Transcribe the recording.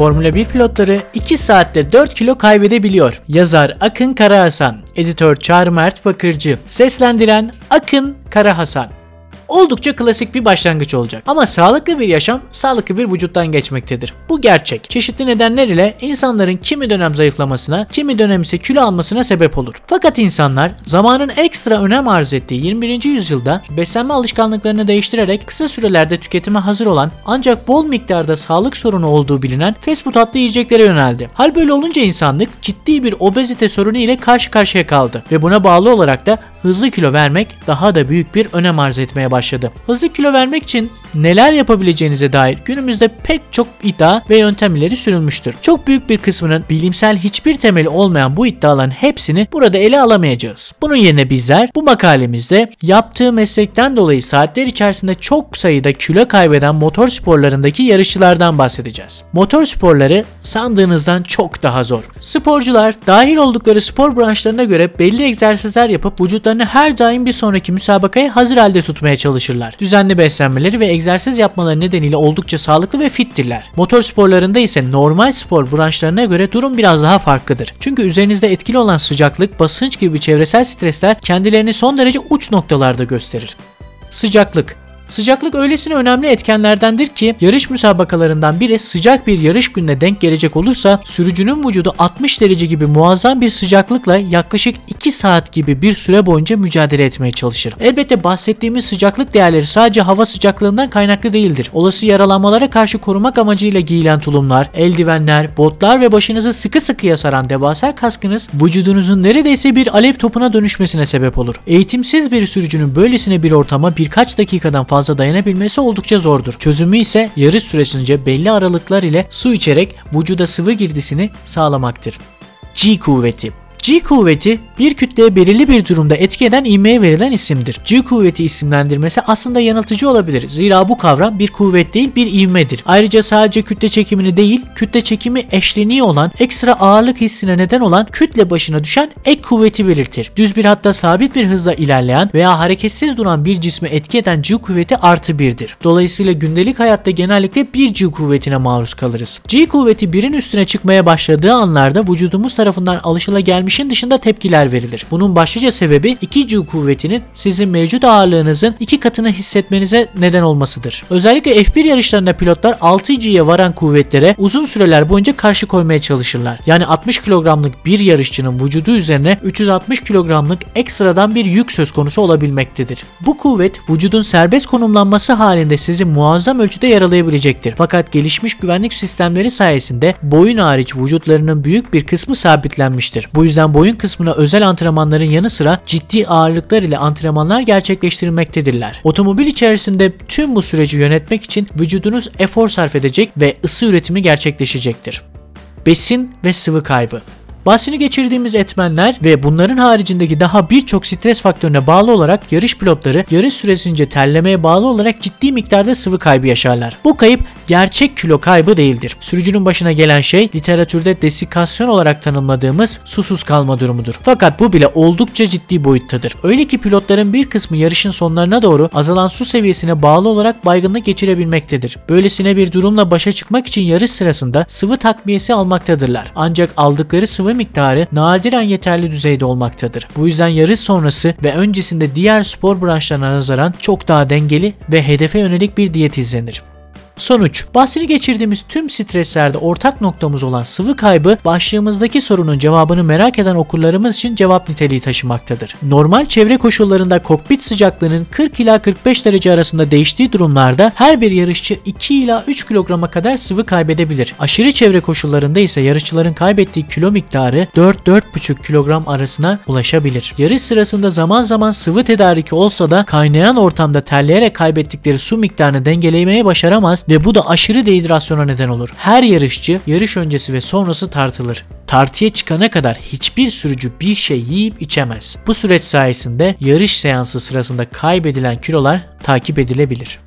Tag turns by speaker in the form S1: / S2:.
S1: Formula 1 pilotları 2 saatte 4 kilo kaybedebiliyor. Yazar Akın Karahasan, editör Çağrı Mert Bakırcı, seslendiren Akın Kara Hasan oldukça klasik bir başlangıç olacak. Ama sağlıklı bir yaşam sağlıklı bir vücuttan geçmektedir. Bu gerçek. Çeşitli nedenler ile insanların kimi dönem zayıflamasına, kimi dönem ise kilo almasına sebep olur. Fakat insanlar zamanın ekstra önem arz ettiği 21. yüzyılda beslenme alışkanlıklarını değiştirerek kısa sürelerde tüketime hazır olan ancak bol miktarda sağlık sorunu olduğu bilinen fast food tatlı yiyeceklere yöneldi. Hal böyle olunca insanlık ciddi bir obezite sorunu ile karşı karşıya kaldı ve buna bağlı olarak da hızlı kilo vermek daha da büyük bir önem arz etmeye başladı. Hızlı kilo vermek için neler yapabileceğinize dair günümüzde pek çok iddia ve yöntemleri sürülmüştür. Çok büyük bir kısmının bilimsel hiçbir temeli olmayan bu iddiaların hepsini burada ele alamayacağız. Bunun yerine bizler bu makalemizde yaptığı meslekten dolayı saatler içerisinde çok sayıda kilo kaybeden motor sporlarındaki yarışçılardan bahsedeceğiz. Motor sporları sandığınızdan çok daha zor. Sporcular dahil oldukları spor branşlarına göre belli egzersizler yapıp vücutlarını her daim bir sonraki müsabakaya hazır halde tutmaya çalışırlar. Düzenli beslenmeleri ve egzersiz yapmaları nedeniyle oldukça sağlıklı ve fittirler. Motor sporlarında ise normal spor branşlarına göre durum biraz daha farklıdır. Çünkü üzerinizde etkili olan sıcaklık, basınç gibi çevresel stresler kendilerini son derece uç noktalarda gösterir. Sıcaklık Sıcaklık öylesine önemli etkenlerdendir ki yarış müsabakalarından biri sıcak bir yarış gününe denk gelecek olursa sürücünün vücudu 60 derece gibi muazzam bir sıcaklıkla yaklaşık 2 saat gibi bir süre boyunca mücadele etmeye çalışır. Elbette bahsettiğimiz sıcaklık değerleri sadece hava sıcaklığından kaynaklı değildir. Olası yaralanmalara karşı korumak amacıyla giyilen tulumlar, eldivenler, botlar ve başınızı sıkı sıkıya saran devasa kaskınız vücudunuzun neredeyse bir alev topuna dönüşmesine sebep olur. Eğitimsiz bir sürücünün böylesine bir ortama birkaç dakikadan fazla fazla dayanabilmesi oldukça zordur. Çözümü ise yarış süresince belli aralıklar ile su içerek vücuda sıvı girdisini sağlamaktır. G kuvveti G kuvveti bir kütleye belirli bir durumda etki eden ivmeye verilen isimdir. G kuvveti isimlendirmesi aslında yanıltıcı olabilir. Zira bu kavram bir kuvvet değil bir ivmedir. Ayrıca sadece kütle çekimini değil, kütle çekimi eşleniği olan, ekstra ağırlık hissine neden olan kütle başına düşen ek kuvveti belirtir. Düz bir hatta sabit bir hızla ilerleyen veya hareketsiz duran bir cismi etki eden G kuvveti artı birdir. Dolayısıyla gündelik hayatta genellikle bir G kuvvetine maruz kalırız. G kuvveti birin üstüne çıkmaya başladığı anlarda vücudumuz tarafından alışılagelmişin dışında tepkiler verilir. Bunun başlıca sebebi 2G kuvvetinin sizin mevcut ağırlığınızın iki katını hissetmenize neden olmasıdır. Özellikle F1 yarışlarında pilotlar 6G'ye varan kuvvetlere uzun süreler boyunca karşı koymaya çalışırlar. Yani 60 kilogramlık bir yarışçının vücudu üzerine 360 kilogramlık ekstradan bir yük söz konusu olabilmektedir. Bu kuvvet vücudun serbest konumlanması halinde sizi muazzam ölçüde yaralayabilecektir. Fakat gelişmiş güvenlik sistemleri sayesinde boyun hariç vücutlarının büyük bir kısmı sabitlenmiştir. Bu yüzden boyun kısmına özel antrenmanların yanı sıra ciddi ağırlıklar ile antrenmanlar gerçekleştirmektedirler. Otomobil içerisinde tüm bu süreci yönetmek için vücudunuz efor sarf edecek ve ısı üretimi gerçekleşecektir. Besin ve sıvı kaybı Bahsini geçirdiğimiz etmenler ve bunların haricindeki daha birçok stres faktörüne bağlı olarak yarış pilotları yarış süresince terlemeye bağlı olarak ciddi miktarda sıvı kaybı yaşarlar. Bu kayıp gerçek kilo kaybı değildir. Sürücünün başına gelen şey literatürde desikasyon olarak tanımladığımız susuz kalma durumudur. Fakat bu bile oldukça ciddi boyuttadır. Öyle ki pilotların bir kısmı yarışın sonlarına doğru azalan su seviyesine bağlı olarak baygınlık geçirebilmektedir. Böylesine bir durumla başa çıkmak için yarış sırasında sıvı takviyesi almaktadırlar. Ancak aldıkları sıvı sıvı miktarı nadiren yeterli düzeyde olmaktadır. Bu yüzden yarış sonrası ve öncesinde diğer spor branşlarına nazaran çok daha dengeli ve hedefe yönelik bir diyet izlenir. Sonuç, bahsini geçirdiğimiz tüm streslerde ortak noktamız olan sıvı kaybı başlığımızdaki sorunun cevabını merak eden okurlarımız için cevap niteliği taşımaktadır. Normal çevre koşullarında kokpit sıcaklığının 40 ila 45 derece arasında değiştiği durumlarda her bir yarışçı 2 ila 3 kilograma kadar sıvı kaybedebilir. Aşırı çevre koşullarında ise yarışçıların kaybettiği kilo miktarı 4-4,5 kilogram arasına ulaşabilir. Yarış sırasında zaman zaman sıvı tedariki olsa da kaynayan ortamda terleyerek kaybettikleri su miktarını dengelemeye başaramaz ve bu da aşırı dehidrasyona neden olur. Her yarışçı yarış öncesi ve sonrası tartılır. Tartıya çıkana kadar hiçbir sürücü bir şey yiyip içemez. Bu süreç sayesinde yarış seansı sırasında kaybedilen kilolar takip edilebilir.